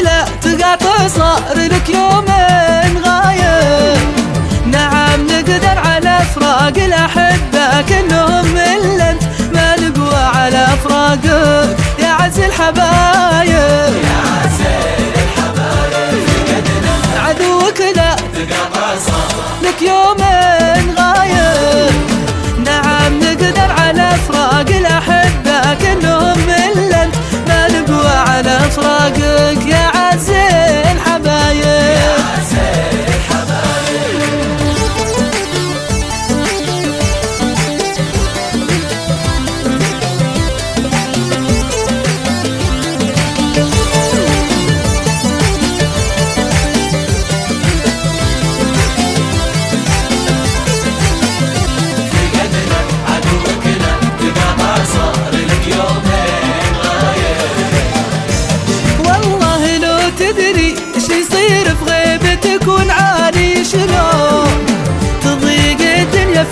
وكلا تقاطع صار لك يومين غايب. نعم نقدر على فراق الأحبة كلهم من انت ما نقوى على فراقك يا عز الحبايب.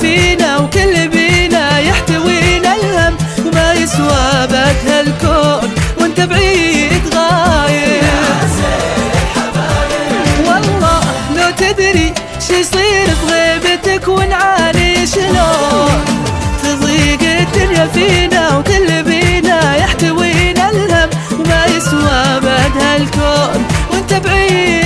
فينا وكل بينا يحتوينا الهم وما يسوى بك هالكون وانت بعيد غايب. والله لو تدري إيش يصير في غيبتك ونعاني شلون. تضيق الدنيا فينا وكل بينا يحتوينا الهم وما يسوى بعد هالكون وانت بعيد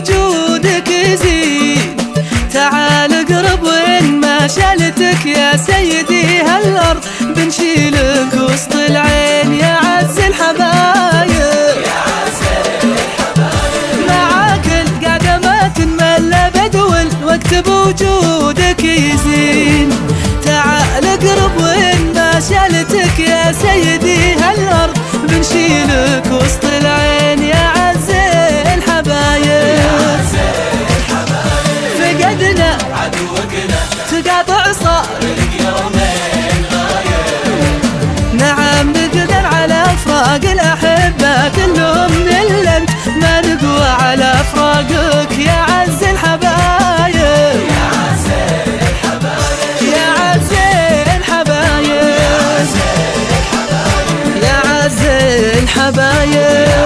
بوجودك يزيد. تعال اقرب وين ما شالتك يا سيدي. هالأرض بنشيلك وسط العين يا عز الحبايب. معاك القعدة ما تنمل أبد والوقت بوجودك فراق الأحبة كلهم نلم ما نقوى على فراقك يا عز الحبايب. يا عز الحبايب. يا عز الحبايب. يا عز الحبايب.